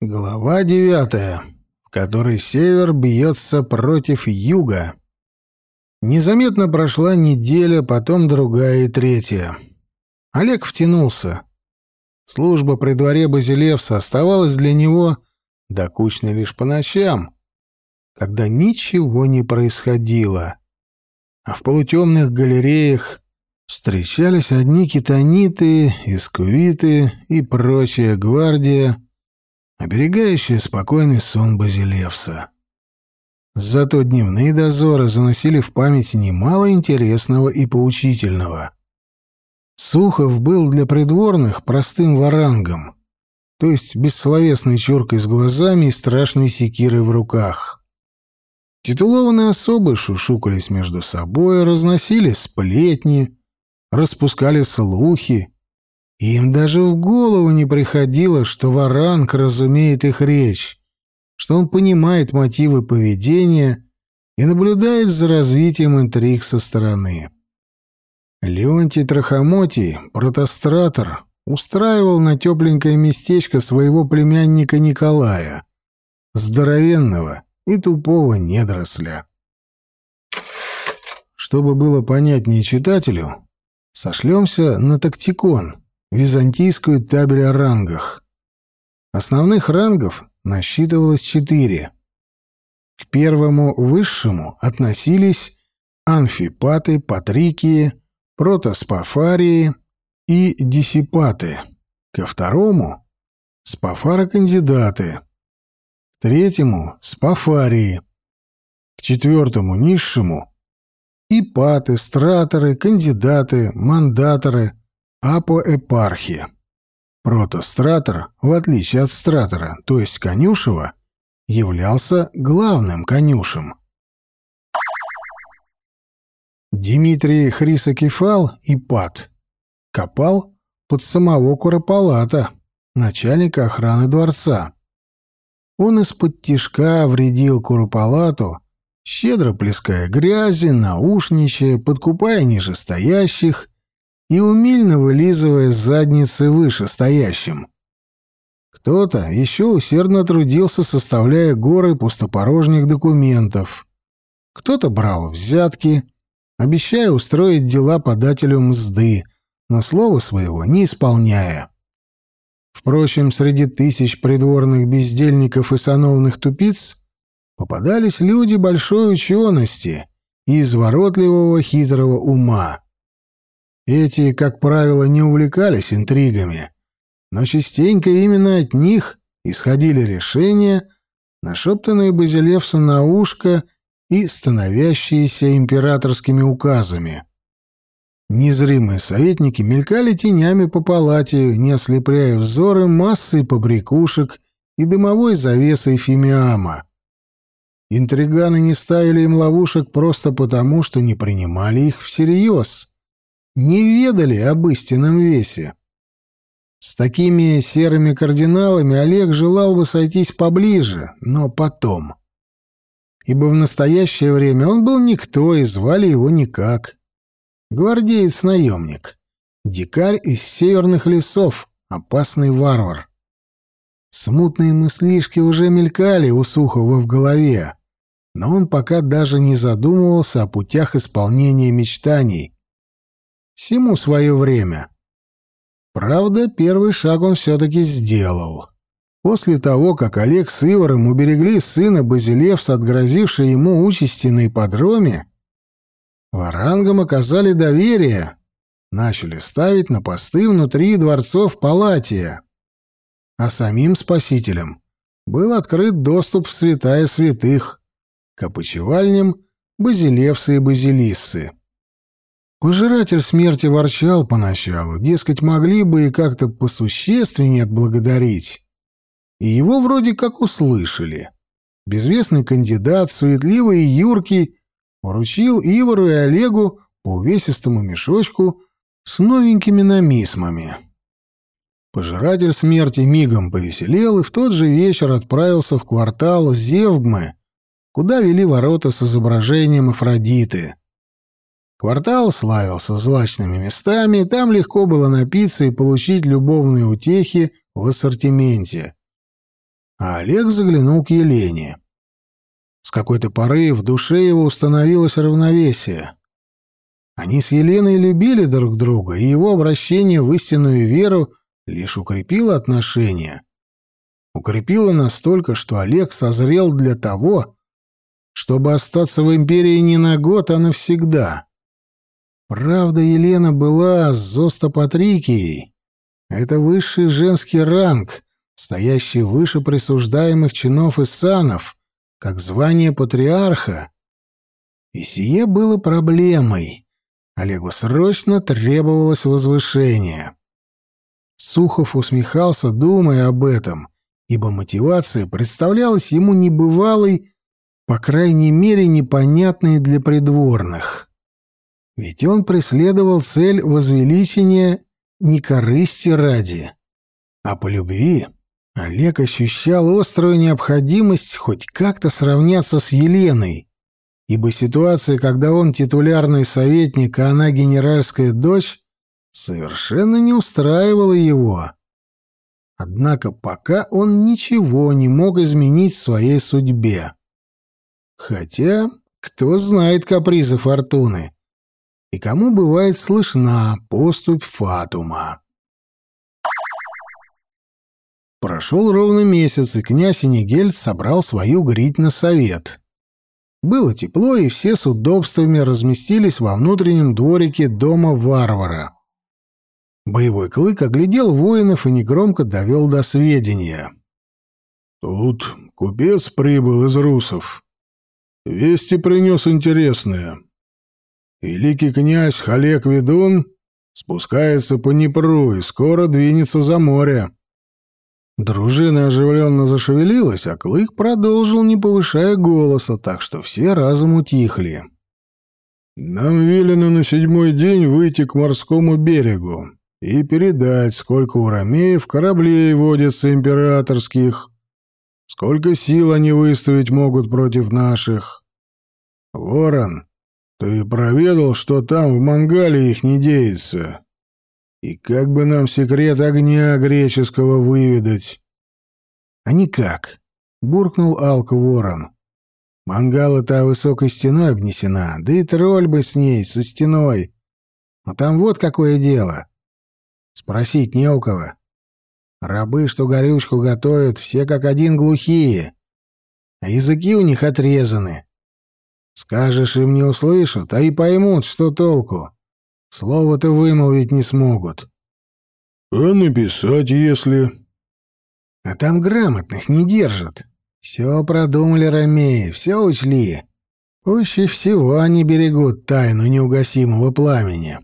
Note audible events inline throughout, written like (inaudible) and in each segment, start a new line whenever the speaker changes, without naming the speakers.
Глава девятая, в которой север бьется против юга. Незаметно прошла неделя, потом другая и третья. Олег втянулся. Служба при дворе Базилевса оставалась для него докучной лишь по ночам, когда ничего не происходило. А в полутемных галереях встречались одни китаниты, искувиты и прочая гвардия — оберегающая спокойный сон Базилевса. Зато дневные дозоры заносили в память немало интересного и поучительного. Сухов был для придворных простым варангом, то есть бессловесной чуркой с глазами и страшной секирой в руках. Титулованные особы шушукались между собой, разносили сплетни, распускали слухи, им даже в голову не приходило, что Варанг разумеет их речь, что он понимает мотивы поведения и наблюдает за развитием интриг со стороны. Леонтий Трахомотий, протостратор, устраивал на тепленькое местечко своего племянника Николая, здоровенного и тупого недоросля. Чтобы было понятнее читателю, сошлемся на тактикон — византийскую табель о рангах. Основных рангов насчитывалось четыре. К первому высшему относились анфипаты, патрикии, протоспафарии и диссипаты. Ко второму — спафарокандидаты. К третьему — спафарии. К четвертому — низшему — ипаты, страторы, кандидаты, мандаторы, апоэпархи. Протостратор, в отличие от стратора, то есть конюшева, являлся главным конюшем. Дмитрий Хрисокефал и Пат копал под самого Куропалата, начальника охраны дворца. Он из-под тишка вредил Куропалату, щедро плеская грязи, наушничая, подкупая нижестоящих и умильно вылизывая задницы вышестоящим. Кто-то еще усердно трудился, составляя горы пустопорожних документов. Кто-то брал взятки, обещая устроить дела подателю мзды, но слова своего не исполняя. Впрочем, среди тысяч придворных бездельников и сановных тупиц попадались люди большой учености и изворотливого хитрого ума. Эти, как правило, не увлекались интригами, но частенько именно от них исходили решения, нашептанные Базилевсу на ушко и становящиеся императорскими указами. Незримые советники мелькали тенями по палате, не ослепляя взоры массой побрякушек и дымовой завесой фимиама. Интриганы не ставили им ловушек просто потому, что не принимали их всерьез не ведали об истинном весе. С такими серыми кардиналами Олег желал бы сойтись поближе, но потом. Ибо в настоящее время он был никто, и звали его никак. Гвардеец-наемник. Дикарь из северных лесов, опасный варвар. Смутные мыслишки уже мелькали у Сухова в голове, но он пока даже не задумывался о путях исполнения мечтаний — Всему свое время. Правда, первый шаг он все-таки сделал. После того, как Олег с Ивором уберегли сына Базилевса от грозившей ему участи на ипподроме, варангам оказали доверие, начали ставить на посты внутри дворцов Палатия, а самим спасителям был открыт доступ в святая святых, к опочивальням Базилевса и Базилиссы. Пожиратель смерти ворчал поначалу, дескать, могли бы и как-то посущественнее отблагодарить. И его вроде как услышали. Безвестный кандидат, суетливый и юркий, поручил Ивору и Олегу по увесистому мешочку с новенькими намисмами. Пожиратель смерти мигом повеселел и в тот же вечер отправился в квартал Зевгмы, куда вели ворота с изображением Афродиты — Квартал славился злачными местами, там легко было напиться и получить любовные утехи в ассортименте. а Олег заглянул к Елене. С какой-то поры в душе его установилось равновесие. Они с Еленой любили друг друга, и его обращение в истинную веру лишь укрепило отношения. Укрепило настолько, что Олег созрел для того, чтобы остаться в империи не на год, а навсегда. Правда, Елена была зостопатрикией. Это высший женский ранг, стоящий выше присуждаемых чинов и санов, как звание патриарха. И сие было проблемой. Олегу срочно требовалось возвышение. Сухов усмехался, думая об этом, ибо мотивация представлялась ему небывалой, по крайней мере, непонятной для придворных. Ведь он преследовал цель возвеличения не корысти ради, а по любви. Олег ощущал острую необходимость хоть как-то сравняться с Еленой, ибо ситуация, когда он титулярный советник, а она генеральская дочь, совершенно не устраивала его. Однако пока он ничего не мог изменить в своей судьбе. Хотя, кто знает капризы фортуны и кому бывает слышна поступь Фатума. Прошел ровно месяц, и князь Энигельд собрал свою грить на совет. Было тепло, и все с удобствами разместились во внутреннем дворике дома варвара. Боевой клык оглядел воинов и негромко довел до сведения.
«Тут купец прибыл из русов. Вести принес интересные. Великий князь Халек Ведун спускается по Днепру и скоро двинется за море.
Дружина оживленно зашевелилась, а Клык продолжил, не повышая голоса, так что все разом утихли.
«Нам велено на седьмой день выйти к морскому берегу и передать, сколько у ромеев кораблей водится императорских, сколько сил они выставить могут против наших. Ворон, ты проведал, что там в Мангале их не деется?» И как бы нам секрет огня греческого выведать?
— А никак, — буркнул Алка Ворон. Мангала-то высокой стеной обнесена, да и тролль бы с ней, со стеной. Но там вот какое дело. Спросить не у кого. Рабы, что горючку готовят, все как один глухие, а языки у них отрезаны. Скажешь, им не услышат, а и поймут, что толку. Слово-то вымолвить не смогут.
— А написать, если...
— А там грамотных не держат. Все продумали ромеи, все учли. Пуще всего они берегут тайну неугасимого пламени.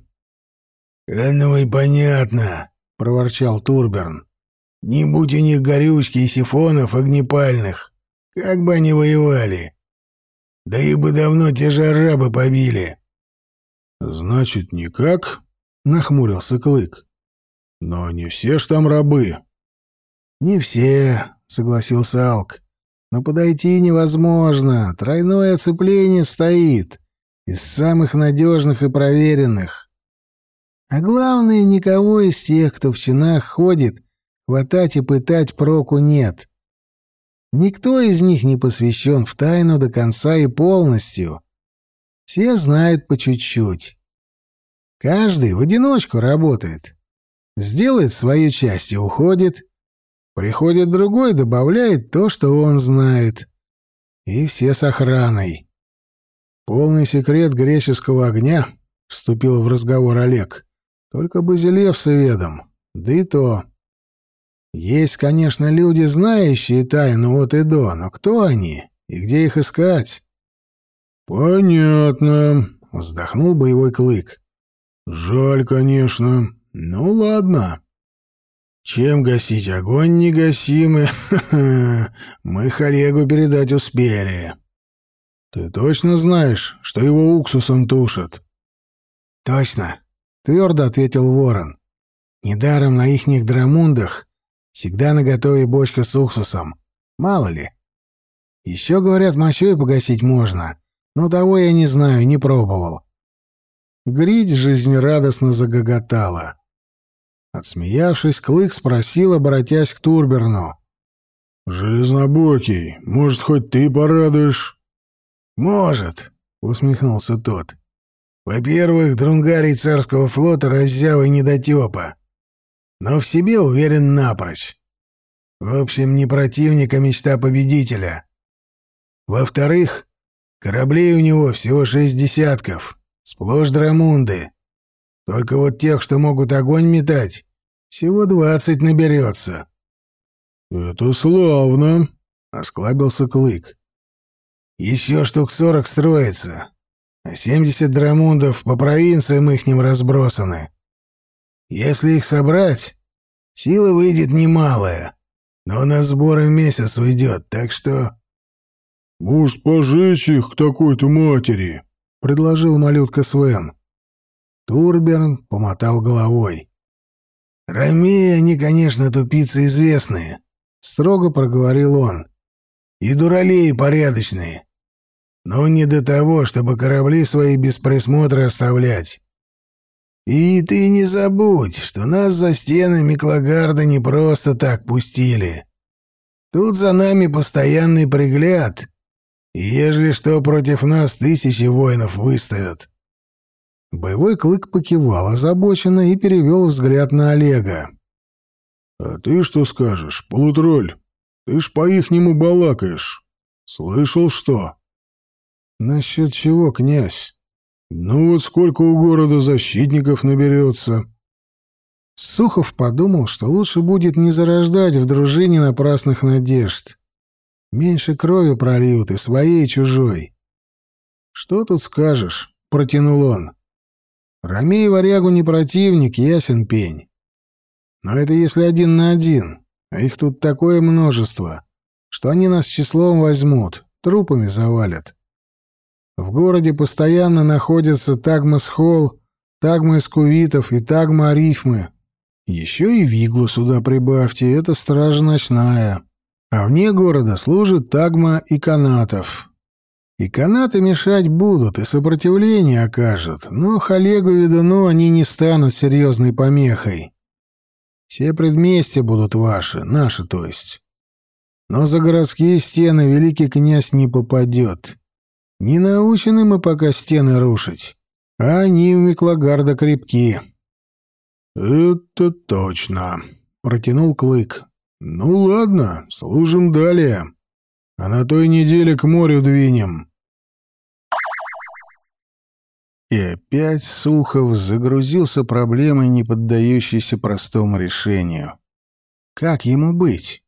— А ну и понятно, — проворчал Турберн. — Не будь у них горючки и сифонов огнепальных, как бы они воевали. Да их бы давно те же арабы побили.
— «Значит, никак?»
— нахмурился Клык.
«Но не все ж там рабы».
«Не все», — согласился Алк. «Но подойти невозможно. Тройное оцепление стоит. Из самых надежных и проверенных. А главное, никого из тех, кто в чинах ходит, хватать и пытать проку нет. Никто из них не посвящен в тайну до конца и полностью. Все знают по чуть-чуть. Каждый в одиночку работает. Сделает свою часть и уходит. Приходит другой, добавляет то, что он знает. И все с охраной. Полный секрет греческого огня, — вступил в разговор Олег. Только Базилев с ведом. Да и то. Есть, конечно, люди, знающие тайну от и до, но кто они и где их искать?
«Понятно», —
вздохнул боевой клык.
«Жаль, конечно. Ну, ладно.
Чем гасить огонь негасимый? (laughs) Мы Халегу передать успели».
«Ты точно знаешь, что его уксусом тушат?»
«Точно», — твердо ответил Ворон. «Недаром на ихних драмундах всегда наготове бочка с уксусом. Мало ли. Еще, говорят, мочой погасить можно, но того я не знаю, не пробовал. Грить жизнерадостно загоготала. Отсмеявшись, Клык спросил, обратясь к Турберну.
«Железнобокий, может, хоть ты порадуешь?»
«Может», — усмехнулся тот. «Во-первых, друнгарий царского флота раззявый недотепа, но в себе уверен напрочь. В общем, не противник, а мечта победителя. Во-вторых, кораблей у него всего шесть десятков, сплошь драмунды. Только вот тех, что могут огонь метать, всего двадцать наберется».
«Это славно», — осклабился Клык.
«Еще штук сорок строится, а семьдесят драмундов по провинциям ихним разбросаны. Если их собрать, сила выйдет немалая, но на сборы месяц уйдет, так что...»
«Может, пожечь их к такой-то матери?» — предложил малютка Свен.
Турберн помотал головой.
«Ромеи, они, конечно, тупицы известные, строго проговорил он. И дуралеи порядочные. Но не до того, чтобы корабли свои без присмотра оставлять. И ты не забудь, что нас за стены Миклагарда не просто так пустили. Тут за нами постоянный пригляд. И ежели что против нас тысячи воинов выставят.
Боевой клык покивал озабоченно и перевел взгляд на Олега.
«А ты что скажешь, полутролль? Ты ж по-ихнему балакаешь. Слышал что?»
«Насчет чего, князь?»
«Ну вот сколько у города защитников наберется?»
Сухов подумал, что лучше будет не зарождать в дружине напрасных надежд. Меньше крови прольют и своей, и чужой. «Что тут скажешь?» — протянул он. «Ромей варягу не противник, ясен пень. Но это если один на один, а их тут такое множество, что они нас числом возьмут, трупами завалят. В городе постоянно находятся Тагма-Схол, Тагма-Эскувитов и Тагма-Арифмы. Еще и Виглу сюда прибавьте, это стража ночная. А вне города служит Тагма и Канатов. И канаты мешать будут, и сопротивление окажут, но Халегу Ведуну они не станут серьезной помехой. Все предместья будут ваши, наши, то есть. Но за городские стены великий князь не попадет. Не научены мы пока стены рушить, а они у Миклагарда крепки.
— Это точно, — протянул Клык. — Ну ладно, служим далее. А на той неделе к морю двинем.
И опять Сухов загрузился проблемой, не поддающейся простому решению. Как ему быть?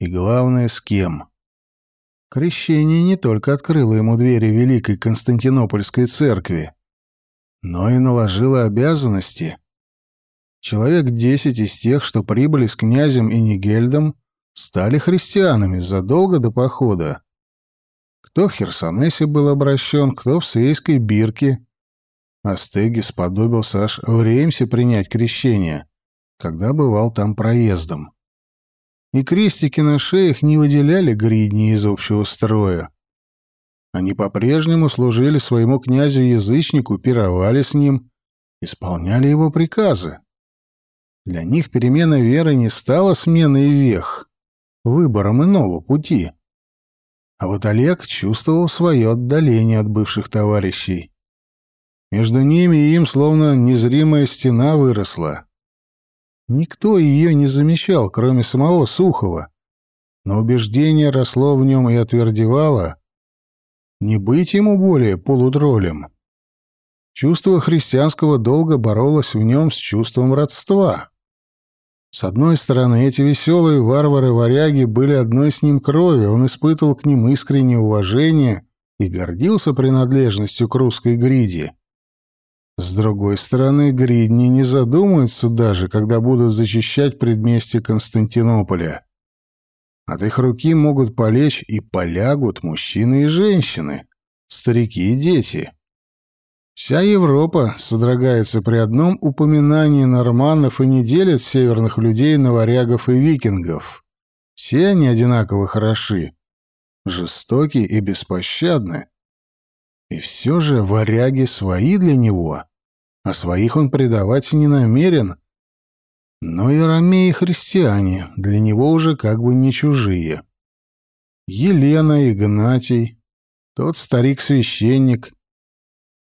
И главное, с кем? Крещение не только открыло ему двери Великой Константинопольской церкви, но и наложило обязанности. Человек десять из тех, что прибыли с князем и Нигельдом, стали христианами задолго до похода. Кто в Херсонесе был обращен, кто в Свейской Бирке, Астеги сподобился аж в Реймсе принять крещение, когда бывал там проездом. И крестики на шеях не выделяли гридни из общего строя. Они по-прежнему служили своему князю-язычнику, пировали с ним, исполняли его приказы. Для них перемена веры не стала сменой вех, выбором иного пути. А вот Олег чувствовал свое отдаление от бывших товарищей. Между ними и им словно незримая стена выросла. Никто ее не замечал, кроме самого Сухова, но убеждение росло в нем и отвердевало. Не быть ему более полудролем. Чувство христианского долга боролось в нем с чувством родства. С одной стороны, эти веселые варвары-варяги были одной с ним крови, он испытывал к ним искреннее уважение и гордился принадлежностью к русской гриде. С другой стороны, гридни не задумаются даже, когда будут зачищать предместье Константинополя. От их руки могут полечь и полягут мужчины и женщины, старики и дети. Вся Европа содрогается при одном упоминании норманнов и не делит северных людей на варягов и викингов. Все они одинаково хороши, жестоки и беспощадны. И все же варяги свои для него, а своих он предавать не намерен. Но и ромеи христиане для него уже как бы не чужие. Елена, Игнатий, тот старик-священник,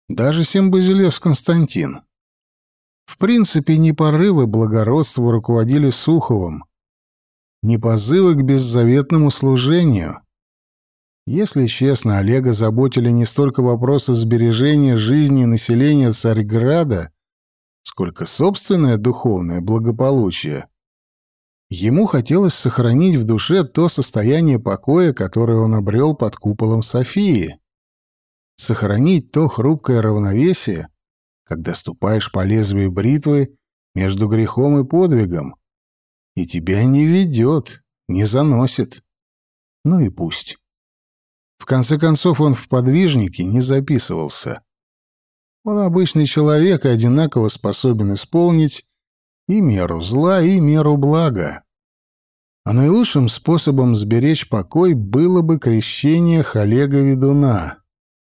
даже Сембазилевс Константин. В принципе, не порывы благородства руководили Суховым, не позывы к беззаветному служению. Если честно, Олега заботили не столько вопросы сбережения жизни населения Царьграда, сколько собственное духовное благополучие. Ему хотелось сохранить в душе то состояние покоя, которое он обрел под куполом Софии. Сохранить то хрупкое равновесие, когда ступаешь по лезвию бритвы между грехом и подвигом, и тебя не ведет, не заносит. Ну и пусть. В конце концов, он в подвижнике не записывался. Он обычный человек и одинаково способен исполнить и меру зла, и меру блага. А наилучшим способом сберечь покой было бы крещение Халега Ведуна,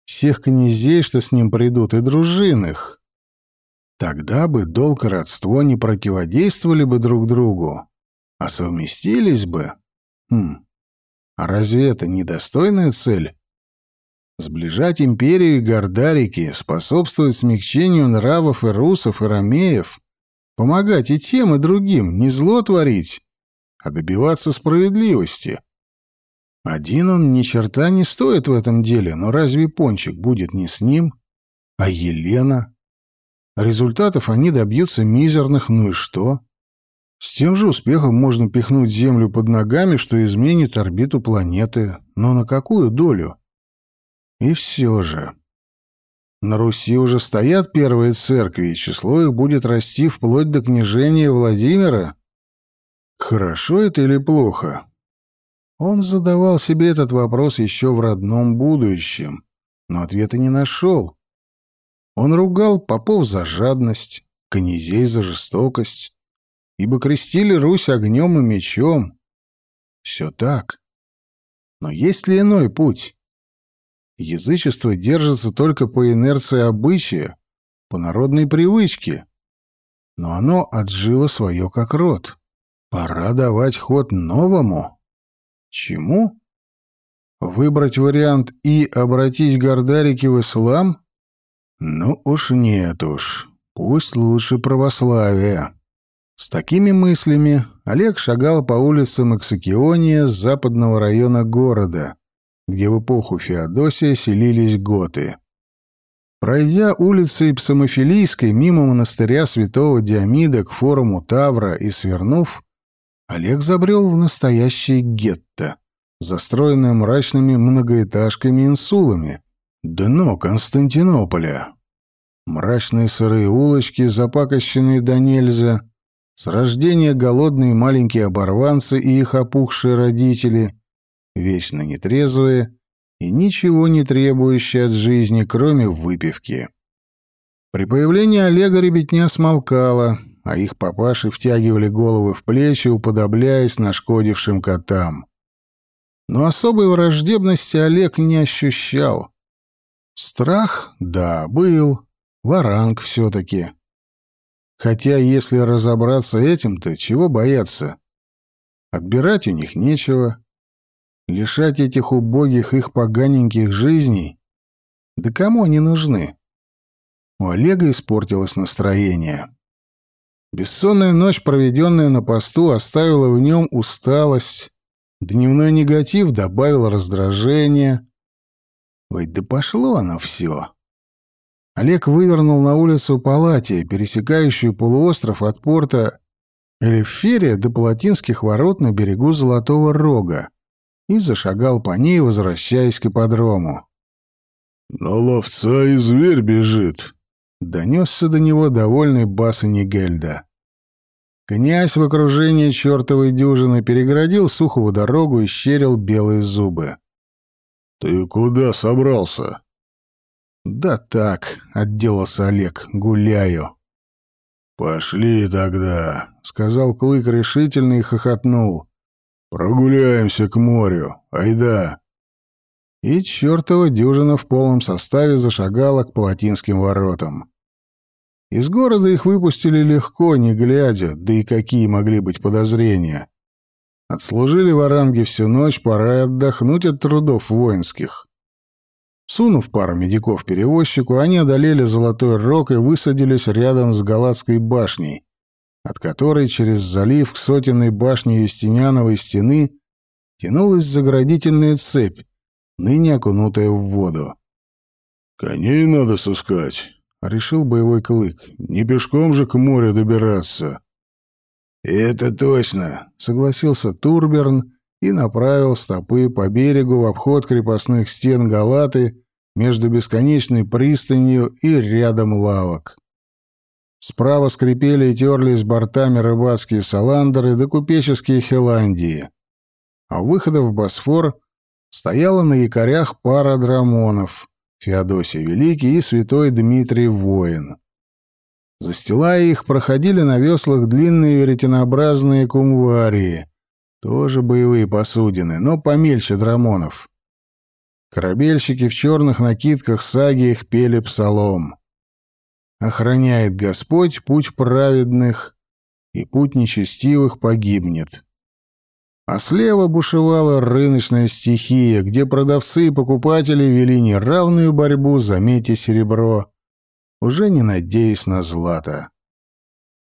всех князей, что с ним придут, и дружинных. Тогда бы долг и родство не противодействовали бы друг другу, а совместились бы. Хм, а разве это недостойная цель? Сближать империю и гордарики, способствовать смягчению нравов и русов, и ромеев, помогать и тем, и другим, не зло творить, а добиваться справедливости. Один он ни черта не стоит в этом деле, но разве Пончик будет не с ним? А Елена? Результатов они добьются мизерных, ну и что? С тем же успехом можно пихнуть Землю под ногами, что изменит орбиту планеты. Но на какую долю? И все же. На Руси уже стоят первые церкви, и число их будет расти вплоть до княжения Владимира. Хорошо это или плохо? Он задавал себе этот вопрос еще в родном будущем, но ответа не нашел. Он ругал попов за жадность, князей за жестокость, ибо крестили Русь огнем и мечом. Все так. Но есть ли иной путь? Язычество держится только по инерции обычая, по народной привычке. Но оно отжило свое как род. Пора давать ход новому. Чему? Выбрать вариант и обратить Гордарики в ислам? Ну уж нет уж. Пусть лучше православие. С такими мыслями Олег шагал по улицам Эксакиония западного района города, где в эпоху Феодосия селились готы. Пройдя улицей Псамофилийской мимо монастыря святого Диамида к форуму Тавра и свернув, Олег забрел в настоящее гетто, застроенное мрачными многоэтажками-инсулами, дно Константинополя. Мрачные сырые улочки, запакощенные до нельзя, с рождения голодные маленькие оборванцы и их опухшие родители, вечно нетрезвые и ничего не требующие от жизни, кроме выпивки. При появлении Олега ребятня смолкала, а их папаши втягивали головы в плечи, уподобляясь нашкодившим котам. Но особой враждебности Олег не ощущал. Страх, да, был, варанг все-таки. Хотя, если разобраться этим-то, чего бояться? Отбирать у них нечего, Лишать этих убогих их поганеньких жизней? Да кому они нужны? У Олега испортилось настроение. Бессонная ночь, проведенная на посту, оставила в нем усталость. Дневной негатив добавил раздражение. Ведь да пошло оно все. Олег вывернул на улицу Палатия, пересекающую полуостров от порта Элеферия до Палатинских ворот на берегу Золотого Рога и зашагал по ней, возвращаясь к ипподрому.
«На ловца и зверь бежит», —
донесся до него довольный бас Нигельда. Князь в окружении чертовой дюжины перегородил Сухову дорогу и щерил белые зубы.
«Ты куда собрался?»
«Да так», — отделался Олег, — «гуляю».
«Пошли тогда», —
сказал Клык решительно и хохотнул.
«Прогуляемся к морю. Айда!»
И чертова дюжина в полном составе зашагала к Палатинским воротам. Из города их выпустили легко, не глядя, да и какие могли быть подозрения. Отслужили в Оранге всю ночь, пора отдохнуть от трудов воинских. Сунув пару медиков перевозчику, они одолели Золотой Рог и высадились рядом с Галатской башней, от которой через залив к сотенной башне Юстиниановой стены тянулась заградительная цепь, ныне окунутая в воду.
«Коней надо сыскать», — решил боевой клык. «Не пешком же к морю добираться».
«Это точно», — согласился Турберн и направил стопы по берегу в обход крепостных стен Галаты между бесконечной пристанью и рядом лавок. Справа скрипели и терлись бортами рыбацкие саландеры да купеческие хеландии. А у выхода в Босфор стояла на якорях пара драмонов — Феодосий Великий и святой Дмитрий Воин. Застилая их, проходили на веслах длинные веретенообразные кумварии, тоже боевые посудины, но помельче драмонов. Корабельщики в черных накидках саги их пели псалом. «Охраняет Господь путь праведных, и путь нечестивых погибнет». А слева бушевала рыночная стихия, где продавцы и покупатели вели неравную борьбу за медь и серебро, уже не надеясь на злато.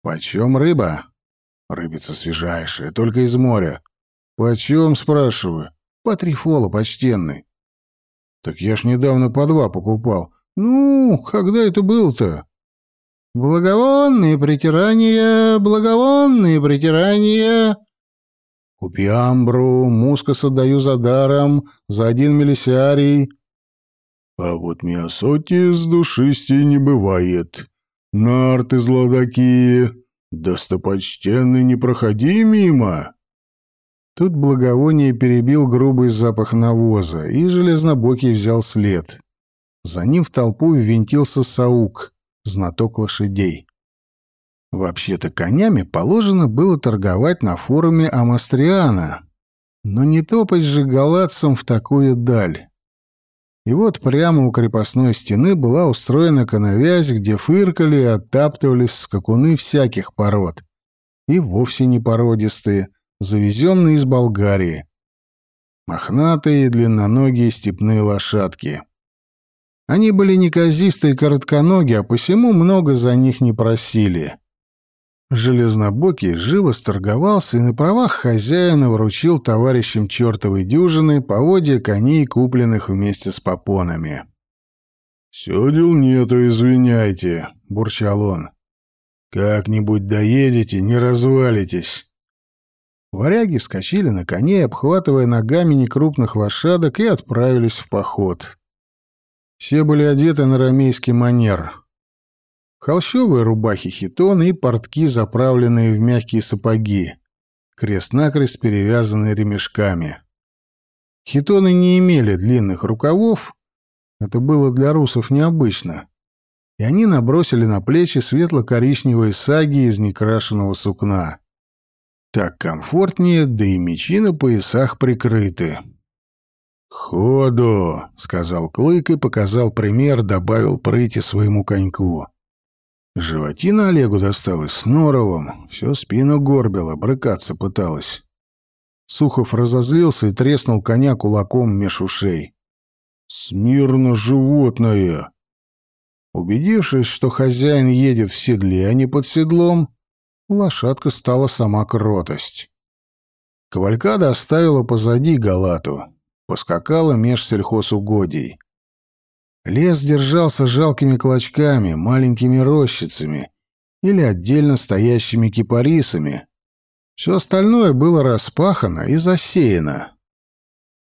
«Почем рыба?» «Рыбица свежайшая, только из моря». «Почем?» — спрашиваю. «По три фола, почтенный». «Так я ж недавно по два покупал». «Ну, когда это было-то?» «Благовонные притирания, благовонные притирания». «Купи амбру, мускаса даю за даром, за один милисиарий».
А вот миосоти с душисти не бывает. Нарты злодакие, достопочтенный, не проходи мимо.
Тут благовоние перебил грубый запах навоза, и железнобокий взял след. За ним в толпу ввинтился Саук, знаток лошадей. Вообще-то конями положено было торговать на форуме Амастриана, но не топать же галатцам в такую даль. И вот прямо у крепостной стены была устроена коновязь, где фыркали и оттаптывались скакуны всяких пород. И вовсе не породистые, завезенные из Болгарии. Мохнатые и длинноногие степные лошадки. Они были неказистые и коротконогие, а посему много за них не просили. Железнобокий живо сторговался и на правах хозяина вручил товарищам чертовой дюжины поводья коней, купленных вместе с попонами.
«Сёдел нету, извиняйте», — бурчал он. «Как-нибудь доедете, не развалитесь».
Варяги вскочили на коней, обхватывая ногами некрупных лошадок, и отправились в поход. Все были одеты на рамейский манер холщовые рубахи-хитоны и портки, заправленные в мягкие сапоги, крест-накрест перевязанные ремешками. Хитоны не имели длинных рукавов, это было для русов необычно, и они набросили на плечи светло-коричневые саги из некрашенного сукна. Так комфортнее, да и мечи на поясах прикрыты.
«Ходу!» — сказал Клык и показал пример, добавил прыти своему коньку.
Животина Олегу досталась с норовом, всю спину горбила, брыкаться пыталась. Сухов разозлился и треснул коня кулаком меж ушей.
«Смирно, животное!»
Убедившись, что хозяин едет в седле, а не под седлом, лошадка стала сама кротость. Кавалькада оставила позади Галату, поскакала меж сельхозугодий. Лес держался жалкими клочками, маленькими рощицами или отдельно стоящими кипарисами. Все остальное было распахано и засеяно.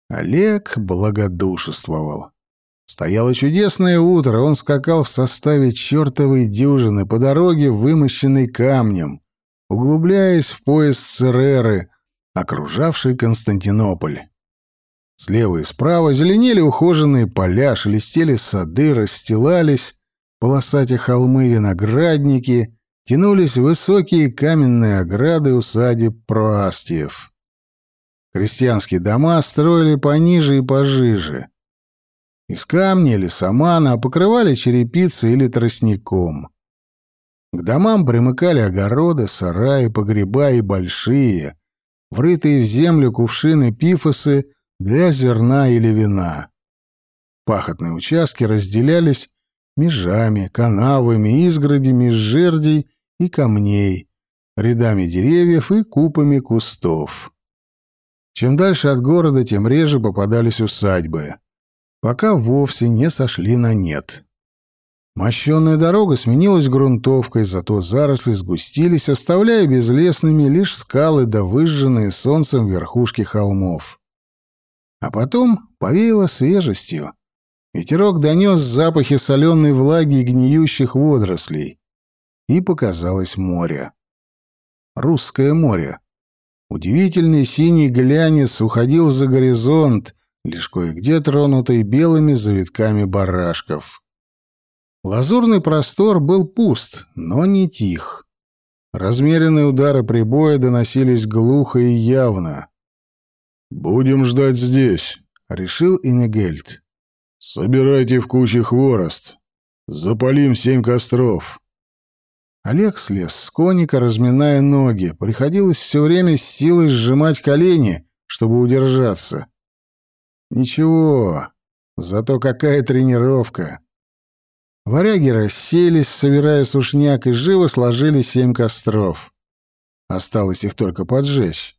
Олег благодушествовал. Стояло чудесное утро, он скакал в составе чертовой дюжины по дороге, вымощенной камнем, углубляясь в пояс Цереры, окружавший Константинополь. Слева и справа зеленели ухоженные поля, шелестели сады, расстилались полосати холмы виноградники, тянулись высокие каменные ограды усадеб проастиев. Крестьянские дома строили пониже и пожиже. Из камня или самана покрывали черепицей или тростником. К домам примыкали огороды, сараи, погреба и большие, врытые в землю кувшины-пифосы для зерна или вина. Пахотные участки разделялись межами, канавами, изгородями из жердей и камней, рядами деревьев и купами кустов. Чем дальше от города, тем реже попадались усадьбы, пока вовсе не сошли на нет. Мощенная дорога сменилась грунтовкой, зато заросли сгустились, оставляя безлесными лишь скалы да выжженные солнцем верхушки холмов. А потом повеяло свежестью. Ветерок донес запахи соленой влаги и гниющих водорослей. И показалось море. Русское море. Удивительный синий глянец уходил за горизонт, лишь кое-где тронутый белыми завитками барашков. Лазурный простор был пуст, но не тих. Размеренные удары прибоя доносились глухо и явно.
«Будем ждать здесь», — решил Инегельд. «Собирайте в куче хворост. Запалим семь костров».
Олег слез с коника, разминая ноги. Приходилось все время с силой сжимать колени, чтобы удержаться. Ничего, зато какая тренировка. Варяги расселись, собирая сушняк, и живо сложили семь костров. Осталось их только поджечь.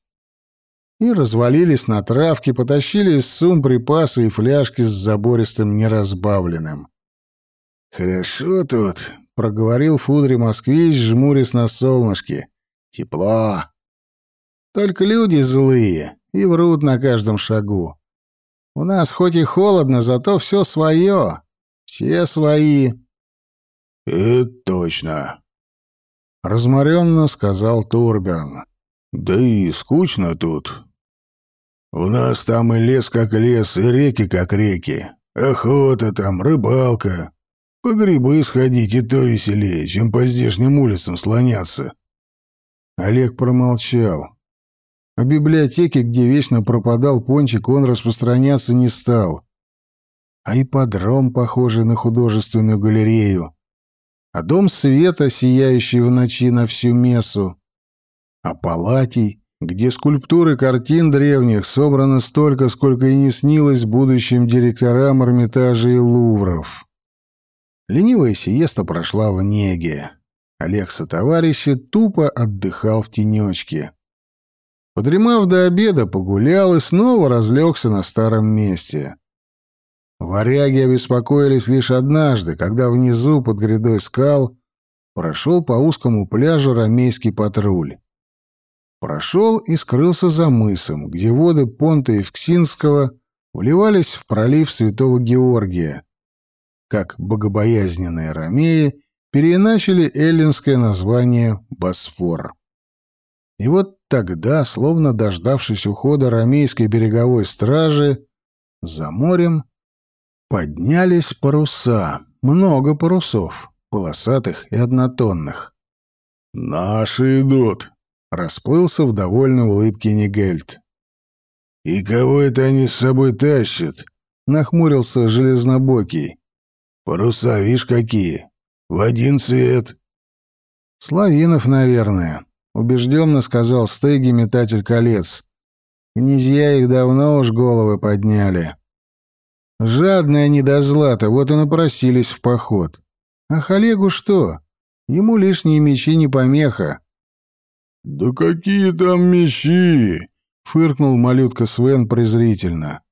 И развалились на травке, потащили из сум припасы и фляжки с забористым неразбавленным. «Хорошо тут», — проговорил Фудри москвич, жмурясь на солнышке. «Тепло. Только люди злые и врут на каждом шагу. У нас хоть и холодно, зато все свое. Все свои.
Это точно.
Разморенно сказал Турберн.
Да и скучно тут. У нас там и лес как лес, и реки как реки. Охота там, рыбалка. По грибы сходить и то веселее, чем по здешним улицам слоняться.
Олег промолчал. О библиотеке, где вечно пропадал пончик, он распространяться не стал а ипподром, похожий на художественную галерею, а дом света, сияющий в ночи на всю мессу, а палатий, где скульптуры картин древних собрано столько, сколько и не снилось будущим директорам Эрмитажа и Лувров. Ленивая сиеста прошла в неге. Олег со товарищи тупо отдыхал в тенечке. Подремав до обеда, погулял и снова разлегся на старом месте. Варяги обеспокоились лишь однажды, когда внизу, под грядой скал, прошел по узкому пляжу рамейский патруль. Прошел и скрылся за мысом, где воды Понта Евксинского вливались в пролив Святого Георгия, как богобоязненные ромеи переиначили эллинское название Босфор. И вот тогда, словно дождавшись ухода ромейской береговой стражи, за морем Поднялись паруса, много парусов, полосатых и однотонных.
«Наши идут», — расплылся в довольной улыбке Нигельд. «И кого это они с собой тащат?» — нахмурился Железнобокий. «Паруса, видишь, какие! В один цвет!»
«Славинов, наверное», — убежденно сказал Стеги метатель колец. «Князья их давно уж головы подняли». Жадные они до злата, вот и напросились в поход. А Халегу что? Ему лишние мечи не помеха.
«Да какие там мечи!» — фыркнул малютка Свен презрительно.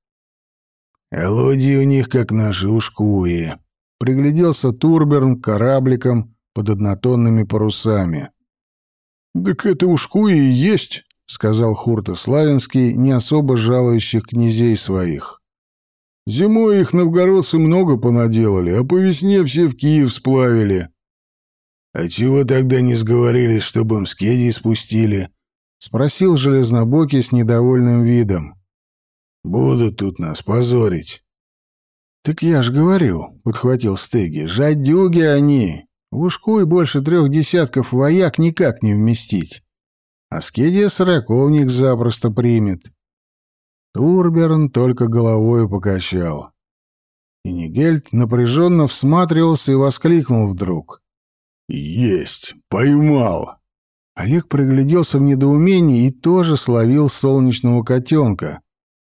«Элодии у них, как наши ушкуи», —
пригляделся Турберн к корабликам под однотонными парусами.
«Так это ушкуи и есть», — сказал Хурта Славянский, не особо жалующих князей своих. Зимой их новгородцы много понаделали, а по весне все в Киев сплавили.
— А чего тогда не сговорились, чтобы им скеди спустили?
— спросил Железнобокий с недовольным видом.
— Будут тут нас позорить.
— Так я ж говорю, — подхватил Стеги, — жадюги они. В Ушкуй больше трех десятков вояк никак не вместить. А скедия сороковник запросто примет. Турберн только головою покачал. И Нигельд напряженно всматривался и воскликнул вдруг.
«Есть! Поймал!»
Олег пригляделся в недоумении и тоже словил солнечного котенка,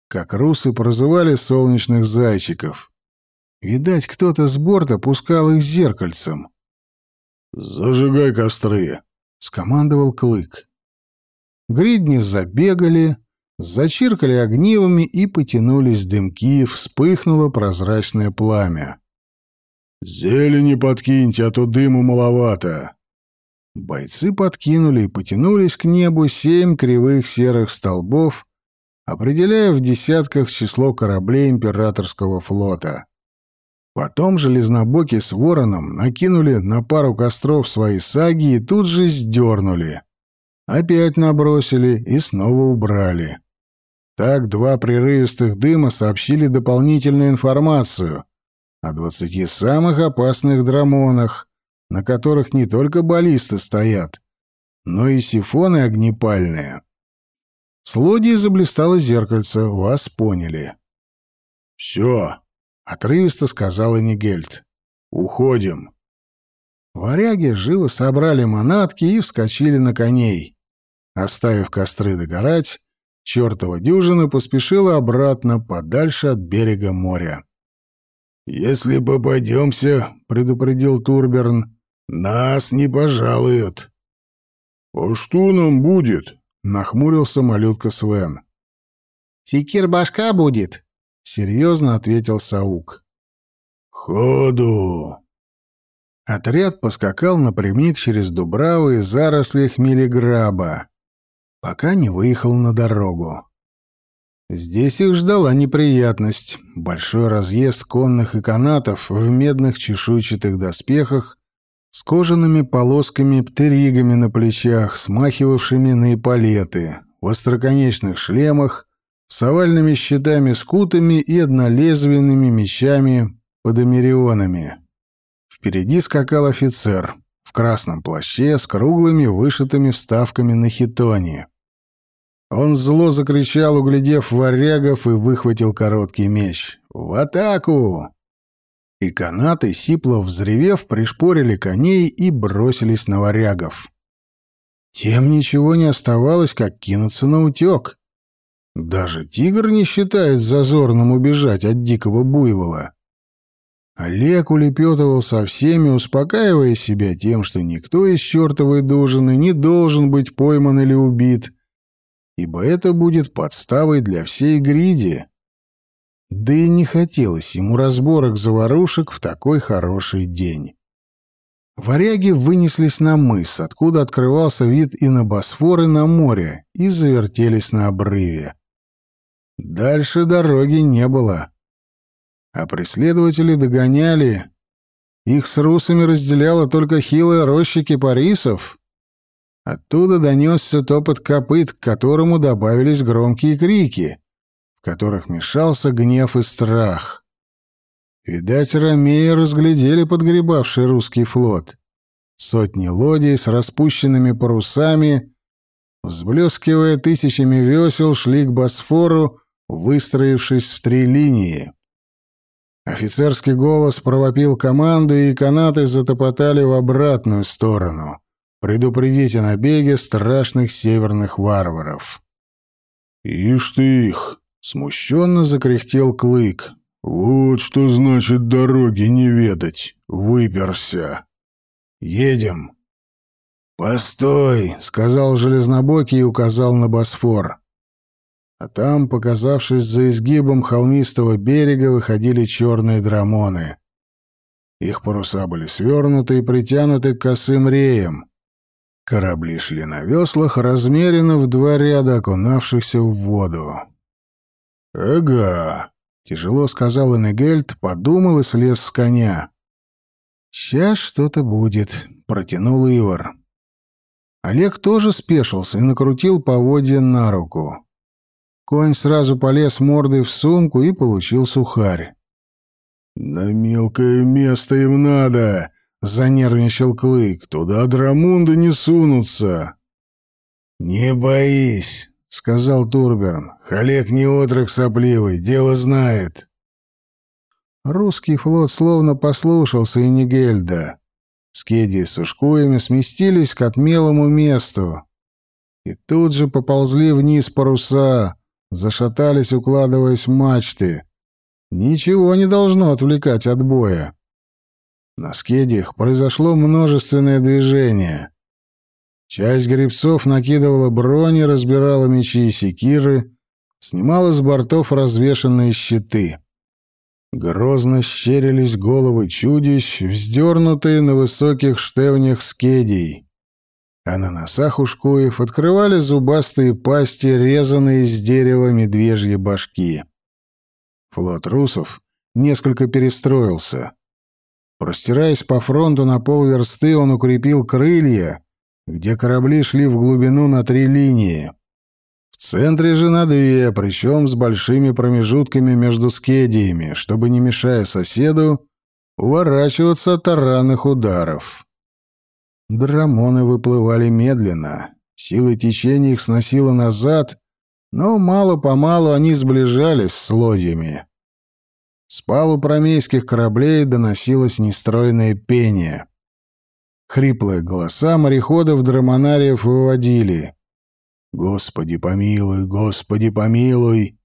как русы прозывали солнечных зайчиков. Видать, кто-то с борта пускал их зеркальцем.
«Зажигай костры!»
— скомандовал Клык. Гридни забегали, зачиркали огнивами и потянулись дымки, вспыхнуло прозрачное пламя.
«Зелени подкиньте, а то дыму маловато!»
Бойцы подкинули и потянулись к небу семь кривых серых столбов, определяя в десятках число кораблей императорского флота. Потом железнобоки с вороном накинули на пару костров свои саги и тут же сдернули. Опять набросили и снова убрали. Так два прерывистых дыма сообщили дополнительную информацию о двадцати самых опасных драмонах, на которых не только баллисты стоят, но и сифоны огнепальные. С лодии заблистало зеркальце, вас поняли.
«Все», —
отрывисто сказал Энигельд.
«Уходим».
Варяги живо собрали манатки и вскочили на коней. Оставив костры догорать, чертова дюжина поспешила обратно, подальше от берега моря.
«Если попадемся», — предупредил Турберн, нас не пожалуют.
А что нам будет?
Нахмурился малютка Свен. Секир башка будет, серьезно ответил Саук.
Ходу.
Отряд поскакал напрямик через дубравы и заросли хмелеграба, пока не выехал на дорогу. Здесь их ждала неприятность. Большой разъезд конных и канатов в медных чешуйчатых доспехах с кожаными полосками-птеригами на плечах, смахивавшими на эполеты, в остроконечных шлемах, с овальными щитами-скутами и однолезвенными мечами под эмирионами. Впереди скакал офицер в красном плаще с круглыми вышитыми вставками на хитоне. Он зло закричал, углядев варягов, и выхватил короткий меч. «В атаку!» и канаты, сипло взревев, пришпорили коней и бросились на варягов. Тем ничего не оставалось, как кинуться на утек. Даже тигр не считает зазорным убежать от дикого буйвола. Олег улепетывал со всеми, успокаивая себя тем, что никто из чертовой дожины не должен быть пойман или убит, ибо это будет подставой для всей гриди. Да и не хотелось ему разборок заварушек в такой хороший день. Варяги вынеслись на мыс, откуда открывался вид и на Босфор, и на море, и завертелись на обрыве. Дальше дороги не было. А преследователи догоняли. Их с русами разделяла только хилая роща кипарисов. Оттуда донесся топот копыт, к которому добавились громкие крики которых мешался гнев и страх. Видать, ромеи разглядели подгребавший русский флот. Сотни лодий с распущенными парусами, взблескивая тысячами весел, шли к Босфору, выстроившись в три линии. Офицерский голос провопил команду, и канаты затопотали в обратную сторону. Предупредить о набеге страшных северных варваров.
«Ишь ты их!»
Смущенно закряхтел Клык.
«Вот что значит дороги не ведать. Выперся. Едем».
«Постой», — сказал Железнобокий и указал на Босфор. А там, показавшись за изгибом холмистого берега, выходили черные драмоны. Их паруса были свернуты и притянуты к косым реям. Корабли шли на веслах, размеренно в два ряда окунавшихся в воду.
«Ага», —
тяжело сказал Энегельд, подумал и слез с коня. «Сейчас что-то будет», — протянул Ивар. Олег тоже спешился и накрутил поводья на руку. Конь сразу полез мордой в сумку и получил сухарь.
«На мелкое место им надо!» — занервничал Клык. «Туда драмунды не сунутся!»
«Не боись!» — сказал Турберн. «Халек не отрок сопливый, дело знает».
Русский флот словно послушался и Нигельда. Скеди с ушкуями сместились к отмелому месту. И тут же поползли вниз паруса, зашатались, укладываясь мачты. Ничего не должно отвлекать от боя. На скедиях произошло множественное движение. Часть гребцов накидывала брони, разбирала мечи и секиры, снимала с бортов развешанные щиты. Грозно щерились головы чудищ, вздернутые на высоких штевнях скедий. А на носах ушкуев открывали зубастые пасти, резанные из дерева медвежьи башки. Флот русов несколько перестроился. Простираясь по фронту на полверсты, он укрепил крылья, где корабли шли в глубину на три линии. В центре же на две, причем с большими промежутками между скедиями, чтобы, не мешая соседу, уворачиваться от таранных ударов. Драмоны выплывали медленно, силы течения их сносило назад, но мало-помалу они сближались с лодьями. С палуб ромейских кораблей доносилось нестройное пение. Хриплые голоса мореходов-драмонариев выводили — Господи помилуй, Господи помилуй.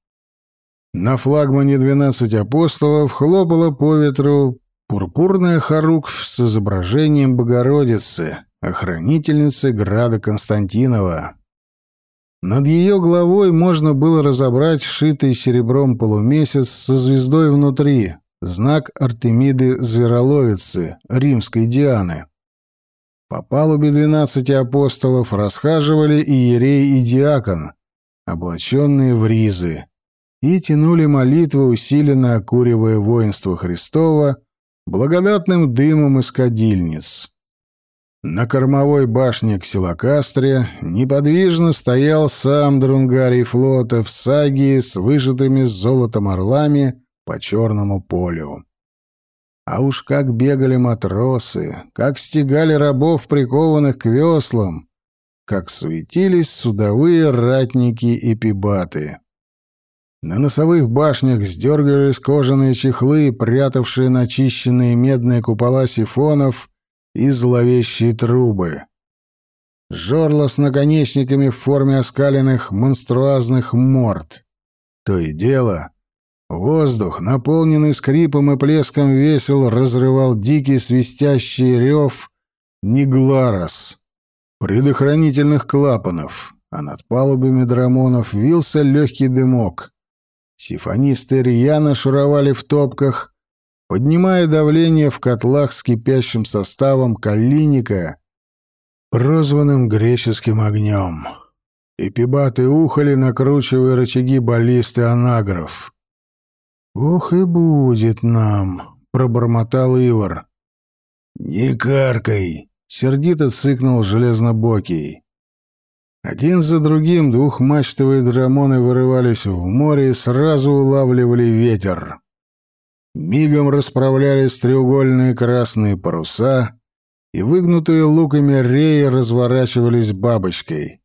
На флагмане двенадцать апостолов хлопала по ветру пурпурная хоруквь с изображением Богородицы, охранительницы града Константинова. Над ее головой можно было разобрать шитый серебром полумесяц со звездой внутри, знак Артемиды Звероловицы, римской Дианы. По палубе двенадцати апостолов расхаживали иерей и диакон, облаченные в ризы, и тянули молитвы, усиленно окуривая воинство Христова благодатным дымом из кадильниц. На кормовой башне Ксилокастре неподвижно стоял сам Друнгарий флота в саге с выжатыми золотом орлами по черному полю. А уж как бегали матросы, как стегали рабов, прикованных к веслам, как светились судовые ратники и пибаты. На носовых башнях сдергивались кожаные чехлы, прятавшие начищенные медные купола сифонов и зловещие трубы. Жорла с наконечниками в форме оскаленных монструазных морд. То и дело, Воздух, наполненный скрипом и плеском весел, разрывал дикий свистящий рев Негларос, предохранительных клапанов, а над палубами драмонов вился легкий дымок. Сифонисты рьяно шуровали в топках, поднимая давление в котлах с кипящим составом калиника, прозванным греческим огнем. И пибаты ухали, накручивая рычаги баллисты анагров. «Ох и будет нам», — пробормотал Ивар. «Не каркай», — сердито цыкнул железнобокий. Один за другим двухмачтовые драмоны вырывались в море и сразу улавливали ветер. Мигом расправлялись треугольные красные паруса, и выгнутые луками реи разворачивались бабочкой.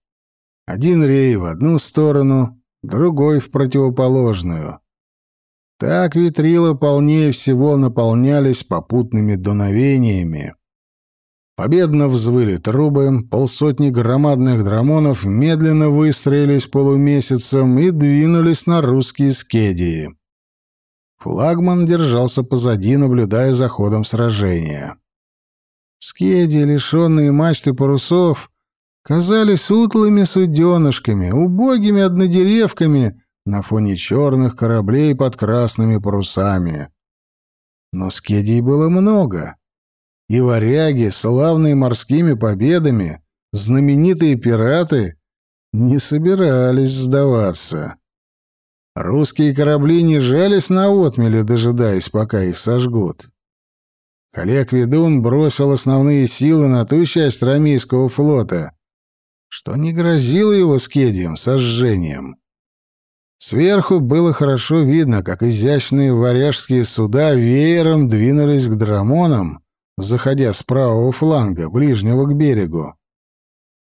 Один рей в одну сторону, другой в противоположную. Так ветрила полнее всего наполнялись попутными дуновениями. Победно взвыли трубы, полсотни громадных драмонов медленно выстроились полумесяцем и двинулись на русские скедии. Флагман держался позади, наблюдая за ходом сражения. Скеди, лишенные мачты парусов, казались утлыми суденышками, убогими однодеревками — на фоне черных кораблей под красными парусами. Но скедей было много. И варяги, славные морскими победами, знаменитые пираты, не собирались сдаваться. Русские корабли не жались на отмеле, дожидаясь, пока их сожгут. Олег Ведун бросил основные силы на ту часть Рамейского флота, что не грозило его скедием сожжением. Сверху было хорошо видно, как изящные варяжские суда веером двинулись к драмонам, заходя с правого фланга, ближнего к берегу.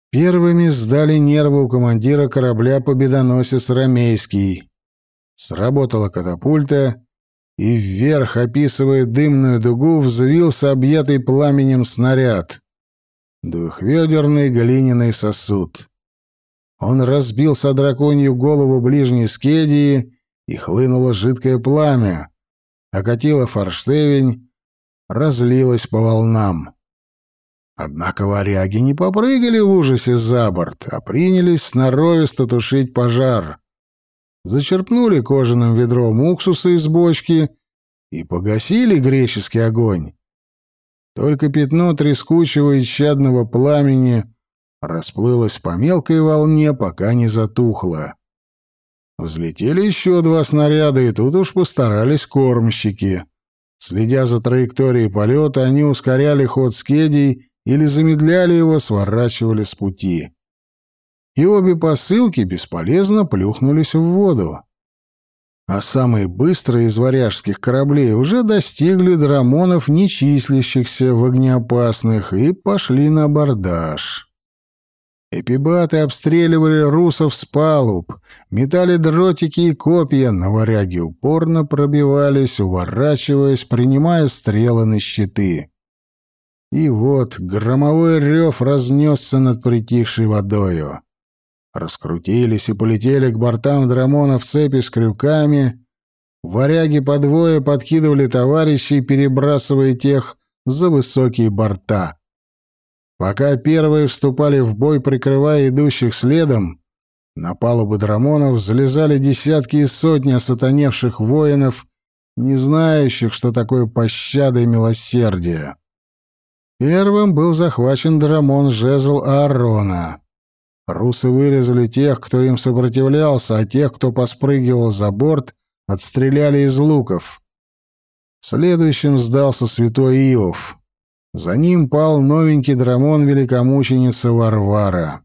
Первыми сдали нервы у командира корабля победоносец Ромейский. Сработала катапульта, и вверх, описывая дымную дугу, взвился объятый пламенем снаряд. Двухведерный глиняный сосуд. Он разбился о драконью голову ближней скедии, и хлынуло жидкое пламя, окатило форштевень, разлилось по волнам. Однако варяги не попрыгали в ужасе за борт, а принялись сноровисто тушить пожар. Зачерпнули кожаным ведром уксуса из бочки и погасили греческий огонь. Только пятно трескучего и чадного пламени расплылось по мелкой волне, пока не затухло. Взлетели еще два снаряда, и тут уж постарались кормщики. Следя за траекторией полета, они ускоряли ход скедий или замедляли его, сворачивали с пути. И обе посылки бесполезно плюхнулись в воду. А самые быстрые из варяжских кораблей уже достигли драмонов, не числящихся в огнеопасных, и пошли на абордаж. Эпибаты обстреливали русов с палуб, метали дротики и копья, но варяги упорно пробивались, уворачиваясь, принимая стрелы на щиты. И вот громовой рев разнесся над притихшей водою. Раскрутились и полетели к бортам драмона в цепи с крюками. Варяги подвое подкидывали товарищей, перебрасывая тех за высокие борта. Пока первые вступали в бой, прикрывая идущих следом, на палубу драмонов залезали десятки и сотни осатаневших воинов, не знающих, что такое пощада и милосердие. Первым был захвачен драмон жезл Аарона. Русы вырезали тех, кто им сопротивлялся, а тех, кто поспрыгивал за борт, отстреляли из луков. Следующим сдался святой Иов. За ним пал новенький драмон великомученицы Варвара.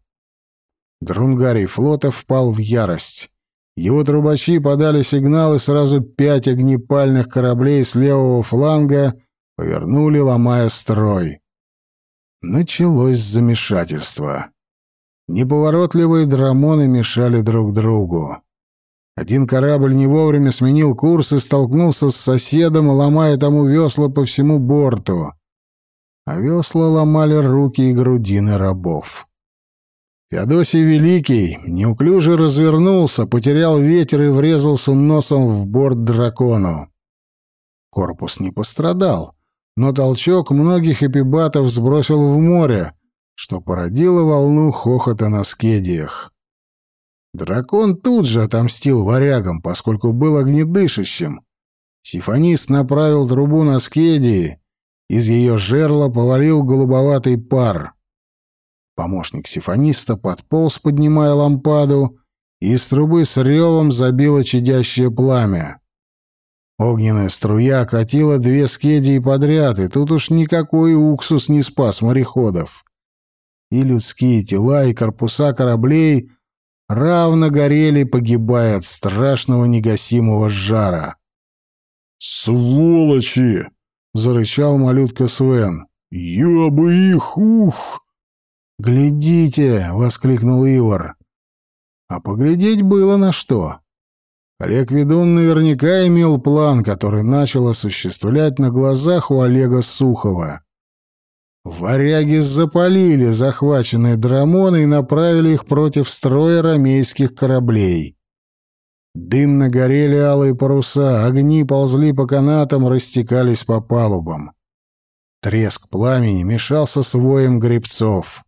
Друнгарий флота впал в ярость. Его трубачи подали сигнал, и сразу пять огнепальных кораблей с левого фланга повернули, ломая строй. Началось замешательство. Неповоротливые драмоны мешали друг другу. Один корабль не вовремя сменил курс и столкнулся с соседом, ломая тому весла по всему борту а весла ломали руки и грудины рабов. Феодосий Великий неуклюже развернулся, потерял ветер и врезался носом в борт дракону. Корпус не пострадал, но толчок многих эпибатов сбросил в море, что породило волну хохота на скедиях. Дракон тут же отомстил варягам, поскольку был огнедышащим. Сифонист направил трубу на скедии, из ее жерла повалил голубоватый пар. Помощник сифониста подполз, поднимая лампаду, и из трубы с ревом забило чадящее пламя. Огненная струя катила две скедии подряд, и тут уж никакой уксус не спас мореходов. И людские тела, и корпуса кораблей равно горели, погибая от страшного негасимого жара.
«Сволочи!» зарычал малютка Свен. «Я бы их, ух!»
«Глядите!» — воскликнул Ивар. А поглядеть было на что. Олег Ведун наверняка имел план, который начал осуществлять на глазах у Олега Сухова. Варяги запалили захваченные драмоны и направили их против строя ромейских кораблей. Дымно горели алые паруса, огни ползли по канатам, растекались по палубам. Треск пламени мешался с воем гребцов.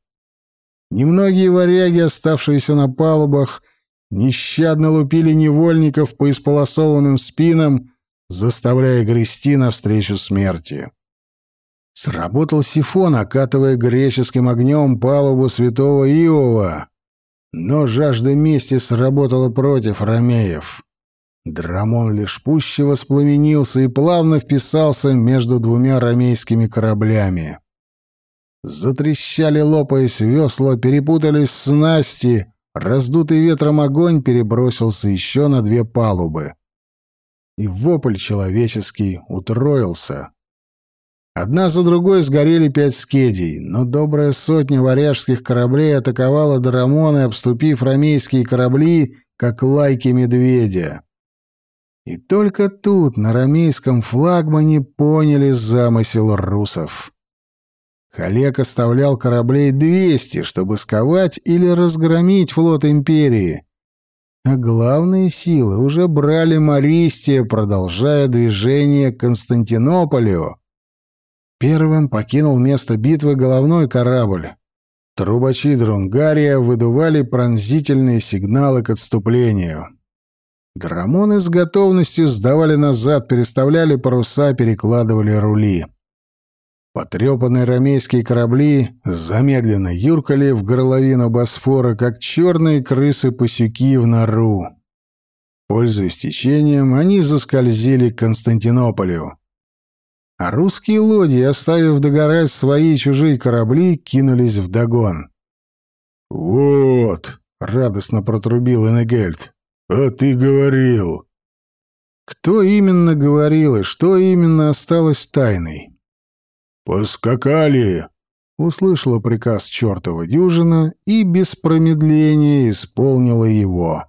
Немногие варяги, оставшиеся на палубах, нещадно лупили невольников по исполосованным спинам, заставляя грести навстречу смерти. Сработал сифон, окатывая греческим огнем палубу святого Иова, но жажда мести сработала против ромеев. Драмон лишь пуще воспламенился и плавно вписался между двумя ромейскими кораблями. Затрещали, лопаясь весла, перепутались снасти, раздутый ветром огонь перебросился еще на две палубы. И вопль человеческий утроился. Одна за другой сгорели пять скедей, но добрая сотня варяжских кораблей атаковала Дарамоны, обступив ромейские корабли, как лайки медведя. И только тут на рамейском флагмане поняли замысел русов. Халек оставлял кораблей 200, чтобы сковать или разгромить флот империи. А главные силы уже брали Мористия, продолжая движение к Константинополю. Первым покинул место битвы головной корабль. Трубачи Друнгария выдували пронзительные сигналы к отступлению. Драмоны с готовностью сдавали назад, переставляли паруса, перекладывали рули. Потрепанные ромейские корабли замедленно юркали в горловину Босфора, как черные крысы-пасюки в нору. Пользуясь течением, они заскользили к Константинополю. А русские лодии, оставив догорать свои чужие корабли, кинулись в догон.
«Вот!» — радостно протрубил Энегельд. «А ты говорил!»
Кто именно говорил и что именно осталось тайной?
«Поскакали!»
— услышала приказ чертова дюжина и без промедления исполнила его.